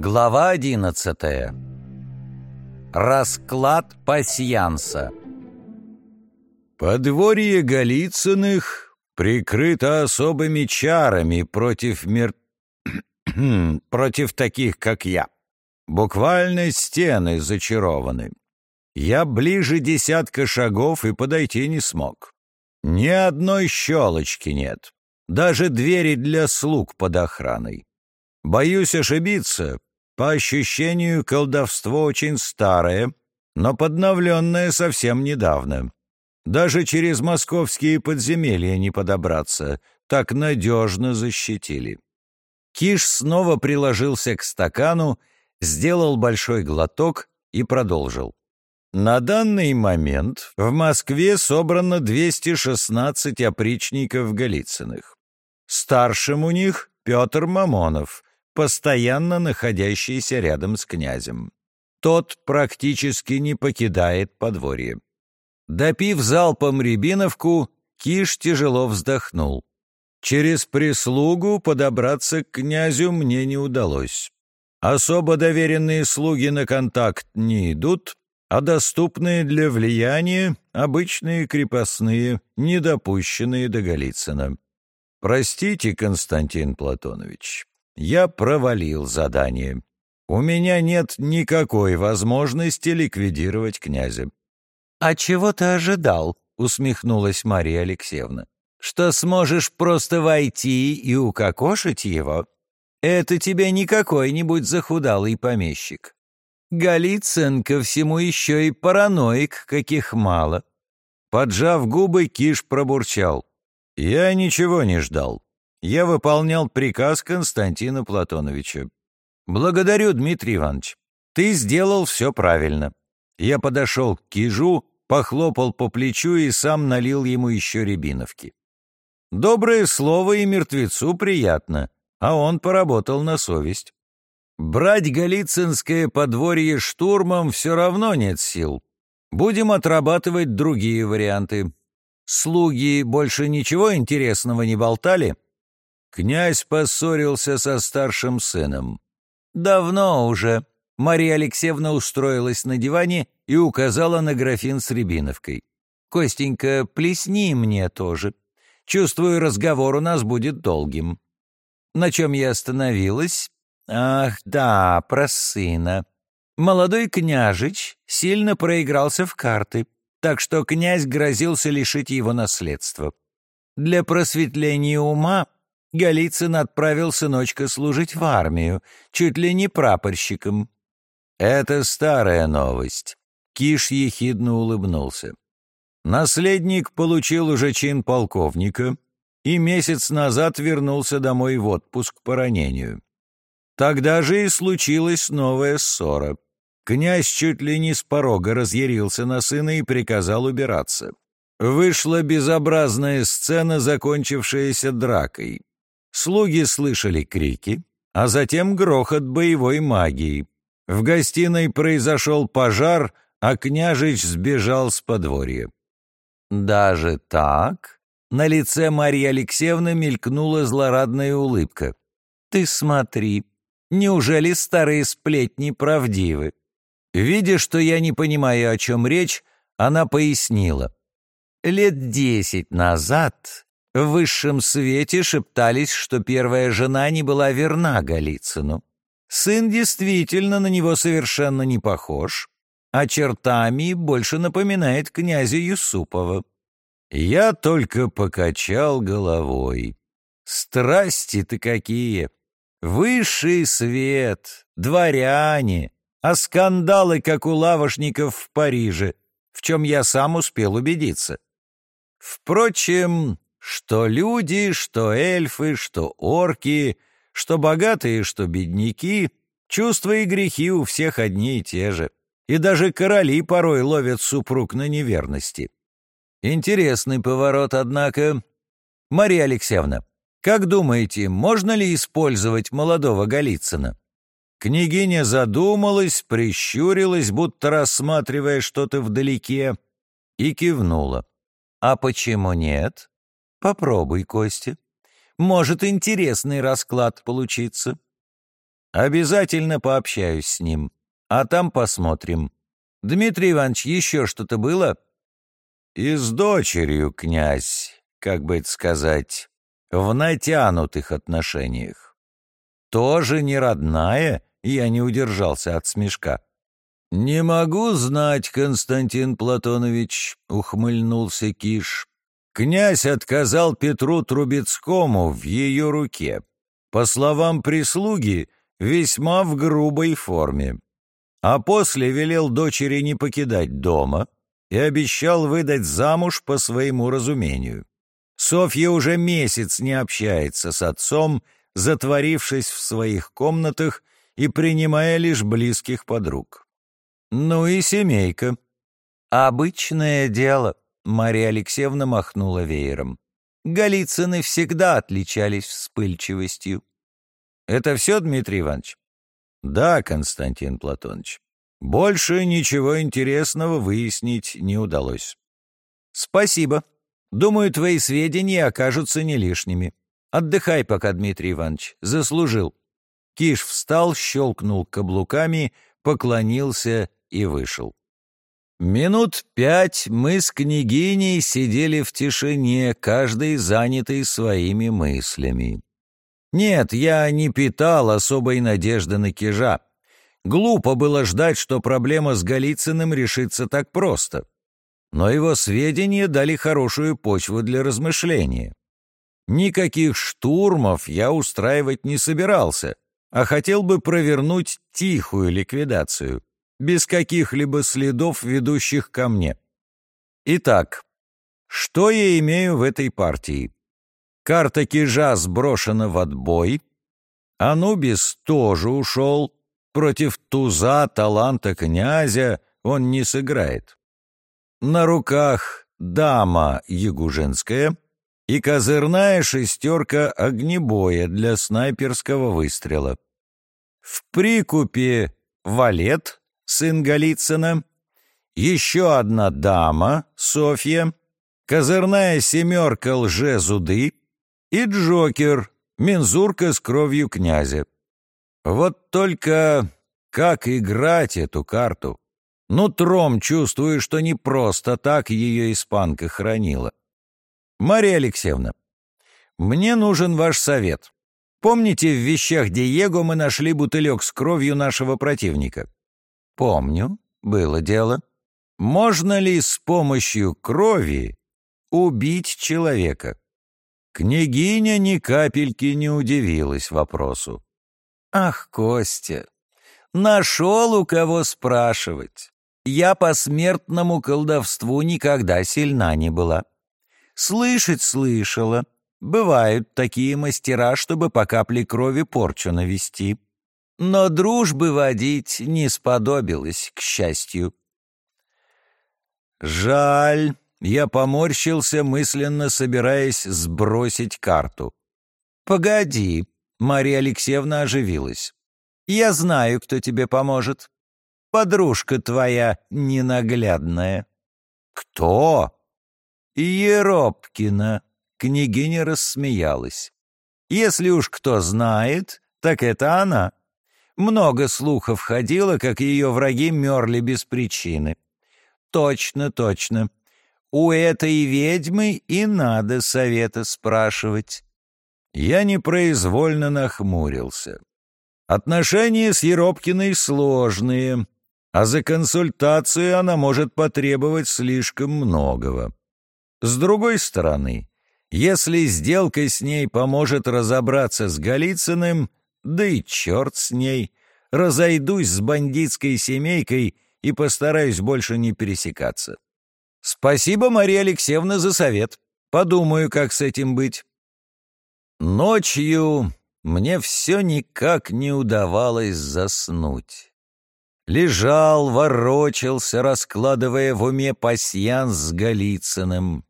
Глава одиннадцатая. Расклад пасьянса. Подворье Голицыных прикрыто особыми чарами против мир... против таких, как я. Буквально стены зачарованы. Я ближе десятка шагов и подойти не смог. Ни одной щелочки нет. Даже двери для слуг под охраной. Боюсь ошибиться. По ощущению, колдовство очень старое, но подновленное совсем недавно. Даже через московские подземелья не подобраться, так надежно защитили. Киш снова приложился к стакану, сделал большой глоток и продолжил. На данный момент в Москве собрано 216 опричников Голицыных. Старшим у них Петр Мамонов, постоянно находящийся рядом с князем. Тот практически не покидает подворье. Допив залпом рябиновку, Киш тяжело вздохнул. Через прислугу подобраться к князю мне не удалось. Особо доверенные слуги на контакт не идут, а доступные для влияния — обычные крепостные, недопущенные до Голицына. Простите, Константин Платонович, я провалил задание. У меня нет никакой возможности ликвидировать князя. «А чего ты ожидал?» — усмехнулась Мария Алексеевна. «Что сможешь просто войти и укокошить его? Это тебе не какой-нибудь захудалый помещик. Голицын ко всему еще и параноик, каких мало». Поджав губы, Киш пробурчал. «Я ничего не ждал. Я выполнял приказ Константина Платоновича. Благодарю, Дмитрий Иванович. Ты сделал все правильно. Я подошел к Кижу, похлопал по плечу и сам налил ему еще рябиновки. Доброе слово и мертвецу приятно, а он поработал на совесть. Брать Голицынское подворье штурмом все равно нет сил. Будем отрабатывать другие варианты. Слуги больше ничего интересного не болтали? Князь поссорился со старшим сыном. Давно уже. Мария Алексеевна устроилась на диване и указала на графин с рябиновкой. «Костенька, плесни мне тоже. Чувствую, разговор у нас будет долгим». На чем я остановилась? Ах, да, про сына. Молодой княжич сильно проигрался в карты, так что князь грозился лишить его наследства. Для просветления ума Голицын отправил сыночка служить в армию, чуть ли не прапорщиком. Это старая новость. Киш ехидно улыбнулся. Наследник получил уже чин полковника и месяц назад вернулся домой в отпуск по ранению. Тогда же и случилась новая ссора. Князь чуть ли не с порога разъярился на сына и приказал убираться. Вышла безобразная сцена, закончившаяся дракой. Слуги слышали крики, а затем грохот боевой магии. В гостиной произошел пожар, а княжич сбежал с подворья. Даже так? На лице Марьи Алексеевны мелькнула злорадная улыбка. Ты смотри, неужели старые сплетни правдивы? Видя, что я не понимаю, о чем речь, она пояснила. Лет десять назад в высшем свете шептались, что первая жена не была верна Голицыну. Сын действительно на него совершенно не похож, а чертами больше напоминает князя Юсупова. Я только покачал головой. Страсти-то какие! Высший свет, дворяне, а скандалы, как у лавошников в Париже, в чем я сам успел убедиться. Впрочем, что люди, что эльфы, что орки, что богатые, что бедняки, чувства и грехи у всех одни и те же. И даже короли порой ловят супруг на неверности. Интересный поворот, однако. Мария Алексеевна, как думаете, можно ли использовать молодого Голицына? Княгиня задумалась, прищурилась, будто рассматривая что-то вдалеке, и кивнула. «А почему нет?» Попробуй, Костя. Может интересный расклад получиться. Обязательно пообщаюсь с ним, а там посмотрим. Дмитрий Иванович, еще что-то было?» «И с дочерью, князь, как бы это сказать, в натянутых отношениях. Тоже не родная, я не удержался от смешка. «Не могу знать, Константин Платонович», — ухмыльнулся Киш. «Князь отказал Петру Трубецкому в ее руке. По словам прислуги, весьма в грубой форме. А после велел дочери не покидать дома и обещал выдать замуж по своему разумению. Софья уже месяц не общается с отцом, затворившись в своих комнатах и принимая лишь близких подруг. Ну и семейка. Обычное дело, Мария Алексеевна махнула веером. Голицыны всегда отличались вспыльчивостью. Это все, Дмитрий Иванович? Да, Константин Платонович. Больше ничего интересного выяснить не удалось. Спасибо. Думаю, твои сведения окажутся не лишними. Отдыхай пока, Дмитрий Иванович. Заслужил. Киш встал, щелкнул каблуками, поклонился и вышел. Минут пять мы с княгиней сидели в тишине, каждый занятый своими мыслями. Нет, я не питал особой надежды на Кижа. Глупо было ждать, что проблема с Голицыным решится так просто. Но его сведения дали хорошую почву для размышления. Никаких штурмов я устраивать не собирался, а хотел бы провернуть тихую ликвидацию без каких-либо следов, ведущих ко мне. Итак, что я имею в этой партии? Карта Кижа сброшена в отбой, Анубис тоже ушел, против туза, таланта князя он не сыграет. На руках дама ягужинская и козырная шестерка огнебоя для снайперского выстрела. В прикупе валет сын Голицына, еще одна дама, Софья, козырная семерка лже-зуды и Джокер, мензурка с кровью князя. Вот только как играть эту карту? Нутром чувствую, что не просто так ее испанка хранила. Мария Алексеевна, мне нужен ваш совет. Помните, в вещах Диего мы нашли бутылек с кровью нашего противника? Помню, было дело. Можно ли с помощью крови убить человека? Княгиня ни капельки не удивилась вопросу. Ах, Костя, нашел у кого спрашивать. Я по смертному колдовству никогда сильна не была. Слышать слышала. Бывают такие мастера, чтобы по капле крови порчу навести но дружбы водить не сподобилось, к счастью. Жаль, я поморщился, мысленно собираясь сбросить карту. «Погоди», — Мария Алексеевна оживилась. «Я знаю, кто тебе поможет. Подружка твоя ненаглядная». «Кто?» «Еропкина», — княгиня рассмеялась. «Если уж кто знает, так это она». Много слухов ходило, как ее враги мерли без причины. Точно, точно. У этой ведьмы и надо совета спрашивать. Я непроизвольно нахмурился. Отношения с Еропкиной сложные, а за консультацию она может потребовать слишком многого. С другой стороны, если сделка с ней поможет разобраться с Голицыным, да и черт с ней. Разойдусь с бандитской семейкой и постараюсь больше не пересекаться. Спасибо, Мария Алексеевна, за совет. Подумаю, как с этим быть. Ночью мне все никак не удавалось заснуть. Лежал, ворочался, раскладывая в уме пасьянс с Голицыным.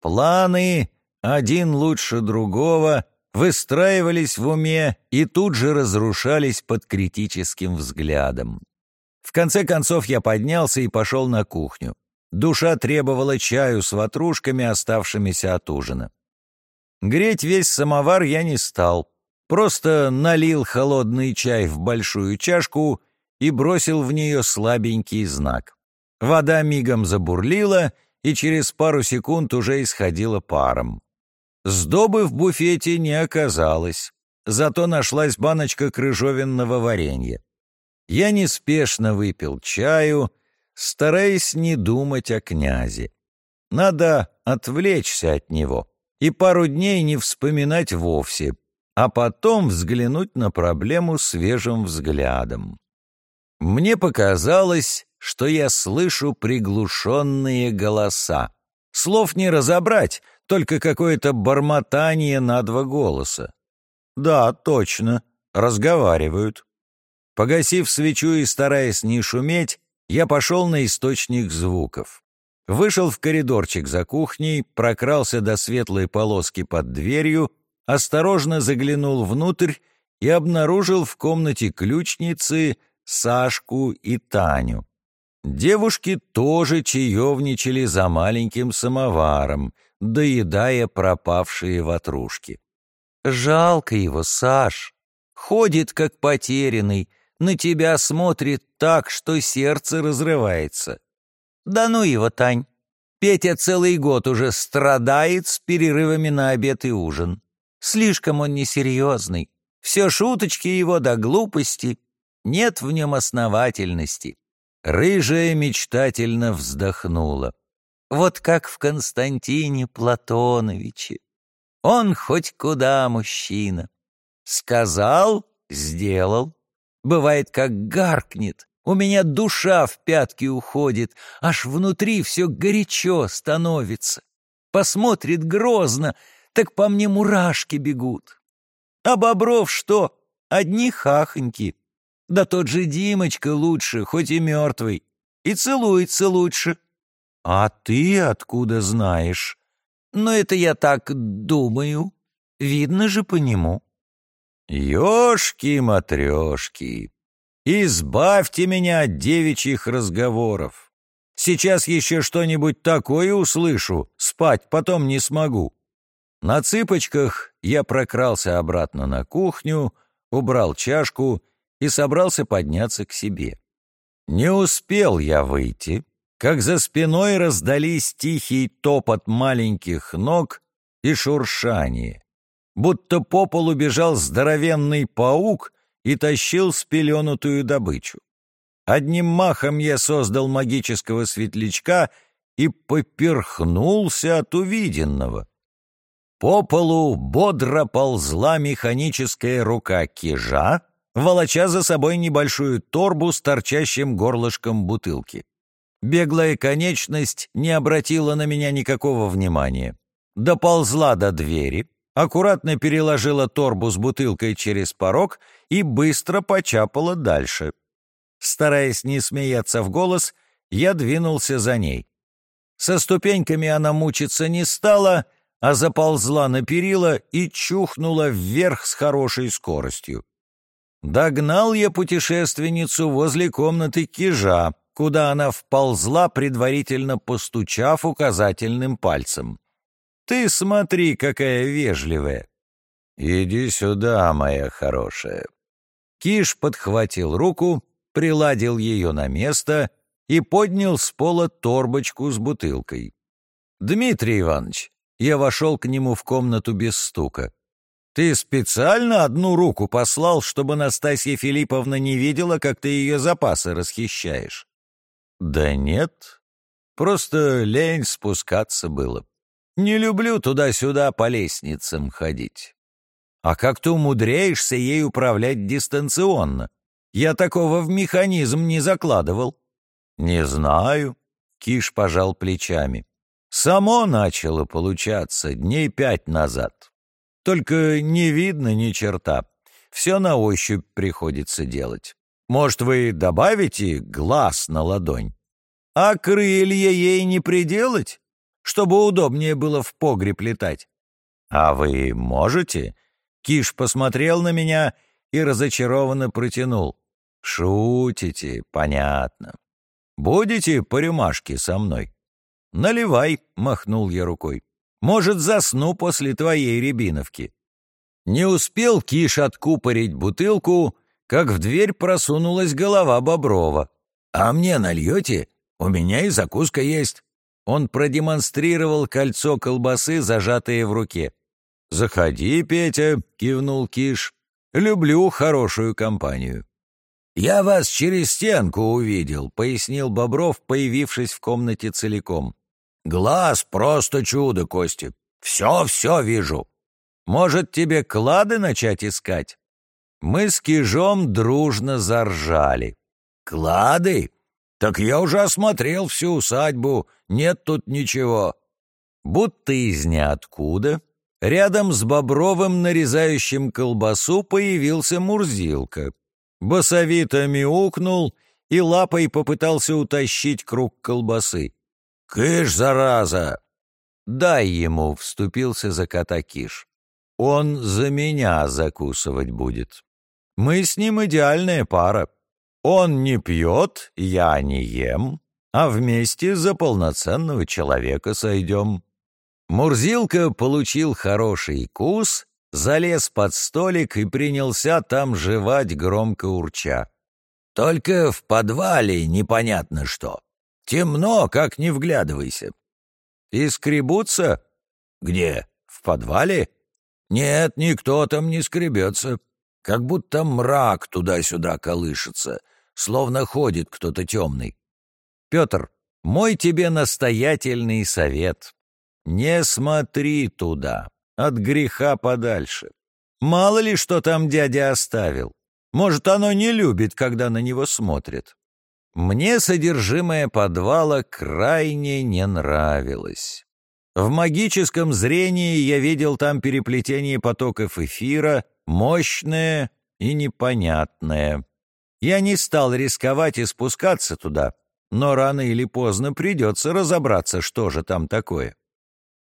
Планы, один лучше другого, выстраивались в уме и тут же разрушались под критическим взглядом. В конце концов я поднялся и пошел на кухню. Душа требовала чаю с ватрушками, оставшимися от ужина. Греть весь самовар я не стал. Просто налил холодный чай в большую чашку и бросил в нее слабенький знак. Вода мигом забурлила и через пару секунд уже исходила паром. Сдобы в буфете не оказалось, зато нашлась баночка крыжовенного варенья. Я неспешно выпил чаю, стараясь не думать о князе. Надо отвлечься от него и пару дней не вспоминать вовсе, а потом взглянуть на проблему свежим взглядом. Мне показалось, что я слышу приглушенные голоса. Слов не разобрать, только какое-то бормотание на два голоса. Да, точно, разговаривают. Погасив свечу и стараясь не шуметь, я пошел на источник звуков. Вышел в коридорчик за кухней, прокрался до светлой полоски под дверью, осторожно заглянул внутрь и обнаружил в комнате ключницы Сашку и Таню. Девушки тоже чаевничали за маленьким самоваром, доедая пропавшие ватрушки. «Жалко его, Саш. Ходит, как потерянный, на тебя смотрит так, что сердце разрывается. Да ну его, Тань. Петя целый год уже страдает с перерывами на обед и ужин. Слишком он несерьезный. Все шуточки его до глупости. Нет в нем основательности. Рыжая мечтательно вздохнула. Вот как в Константине Платоновиче. Он хоть куда мужчина. Сказал — сделал. Бывает, как гаркнет. У меня душа в пятки уходит, аж внутри все горячо становится. Посмотрит грозно, так по мне мурашки бегут. А Бобров что? Одни хахоньки. Да тот же Димочка лучше, хоть и мертвый. И целуется лучше. А ты откуда знаешь? Ну, это я так думаю. Видно же по нему. Ёшки-матрёшки, избавьте меня от девичьих разговоров. Сейчас еще что-нибудь такое услышу, спать потом не смогу. На цыпочках я прокрался обратно на кухню, убрал чашку и собрался подняться к себе. Не успел я выйти, как за спиной раздались тихий топот маленьких ног и шуршание будто по полу бежал здоровенный паук и тащил спеленутую добычу. Одним махом я создал магического светлячка и поперхнулся от увиденного. По полу бодро ползла механическая рука кижа, волоча за собой небольшую торбу с торчащим горлышком бутылки. Беглая конечность не обратила на меня никакого внимания. Доползла до двери, аккуратно переложила торбу с бутылкой через порог и быстро почапала дальше. Стараясь не смеяться в голос, я двинулся за ней. Со ступеньками она мучиться не стала, а заползла на перила и чухнула вверх с хорошей скоростью. Догнал я путешественницу возле комнаты кижа, куда она вползла, предварительно постучав указательным пальцем. Ты смотри, какая вежливая. Иди сюда, моя хорошая. Киш подхватил руку, приладил ее на место и поднял с пола торбочку с бутылкой. «Дмитрий Иванович», я вошел к нему в комнату без стука. «Ты специально одну руку послал, чтобы Настасья Филипповна не видела, как ты ее запасы расхищаешь?» «Да нет, просто лень спускаться было. Не люблю туда-сюда по лестницам ходить. А как ты умудряешься ей управлять дистанционно? Я такого в механизм не закладывал. Не знаю. Киш пожал плечами. Само начало получаться дней пять назад. Только не видно ни черта. Все на ощупь приходится делать. Может, вы добавите глаз на ладонь? А крылья ей не приделать? чтобы удобнее было в погреб летать. «А вы можете?» Киш посмотрел на меня и разочарованно протянул. «Шутите, понятно. Будете по рюмашке со мной?» «Наливай», — махнул я рукой. «Может, засну после твоей рябиновки». Не успел Киш откупорить бутылку, как в дверь просунулась голова Боброва. «А мне нальете? У меня и закуска есть». Он продемонстрировал кольцо колбасы, зажатое в руке. «Заходи, Петя», — кивнул Киш. «Люблю хорошую компанию». «Я вас через стенку увидел», — пояснил Бобров, появившись в комнате целиком. «Глаз просто чудо, Костя. Все-все вижу. Может, тебе клады начать искать?» Мы с Кижом дружно заржали. «Клады? Так я уже осмотрел всю усадьбу, нет тут ничего». Будто из ниоткуда, рядом с Бобровым, нарезающим колбасу, появился Мурзилка. Басовито мяукнул и лапой попытался утащить круг колбасы. «Кыш, зараза!» «Дай ему», — вступился за кота Киш. «Он за меня закусывать будет. Мы с ним идеальная пара. Он не пьет, я не ем, а вместе за полноценного человека сойдем». Мурзилка получил хороший кус, залез под столик и принялся там жевать, громко урча. «Только в подвале непонятно что. Темно, как не вглядывайся». «И скребутся?» «Где? В подвале?» «Нет, никто там не скребется. Как будто мрак туда-сюда колышется, словно ходит кто-то темный». «Петр, мой тебе настоятельный совет. Не смотри туда, от греха подальше. Мало ли, что там дядя оставил. Может, оно не любит, когда на него смотрят. Мне содержимое подвала крайне не нравилось. В магическом зрении я видел там переплетение потоков эфира, мощное и непонятное. Я не стал рисковать и спускаться туда, но рано или поздно придется разобраться, что же там такое.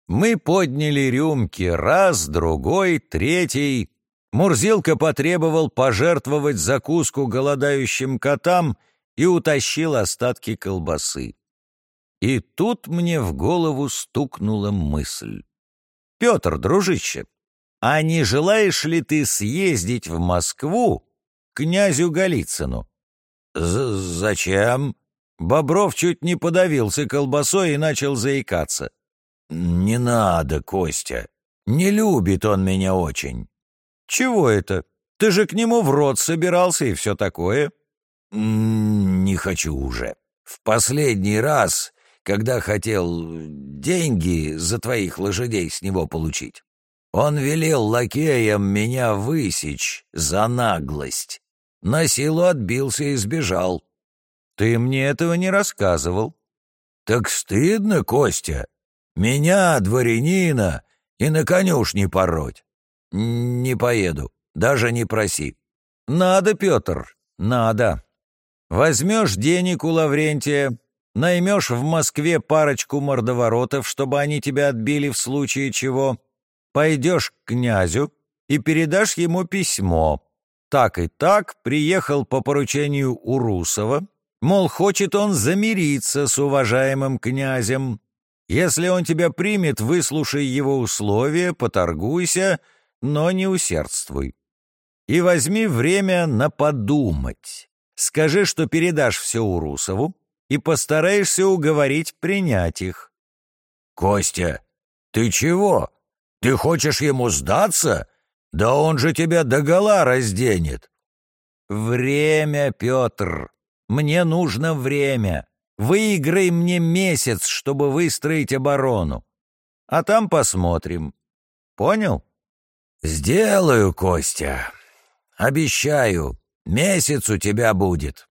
Мы подняли рюмки раз, другой, третий. Мурзилка потребовал пожертвовать закуску голодающим котам — и утащил остатки колбасы. И тут мне в голову стукнула мысль. «Петр, дружище, а не желаешь ли ты съездить в Москву к князю Голицыну?» З «Зачем?» Бобров чуть не подавился колбасой и начал заикаться. «Не надо, Костя. Не любит он меня очень». «Чего это? Ты же к нему в рот собирался и все такое». «Не хочу уже. В последний раз, когда хотел деньги за твоих лошадей с него получить, он велел лакеям меня высечь за наглость. На силу отбился и сбежал. Ты мне этого не рассказывал. Так стыдно, Костя. Меня, дворянина, и на конюшне пороть. Не поеду, даже не проси. Надо, Петр, надо. Возьмешь денег у Лаврентия, наймешь в Москве парочку мордоворотов, чтобы они тебя отбили в случае чего, пойдешь к князю и передашь ему письмо. Так и так приехал по поручению Урусова, мол, хочет он замириться с уважаемым князем. Если он тебя примет, выслушай его условия, поторгуйся, но не усердствуй. И возьми время на подумать. Скажи, что передашь все Урусову и постараешься уговорить принять их». «Костя, ты чего? Ты хочешь ему сдаться? Да он же тебя догола разденет». «Время, Петр. Мне нужно время. Выиграй мне месяц, чтобы выстроить оборону. А там посмотрим. Понял?» «Сделаю, Костя. Обещаю. Месяц у тебя будет.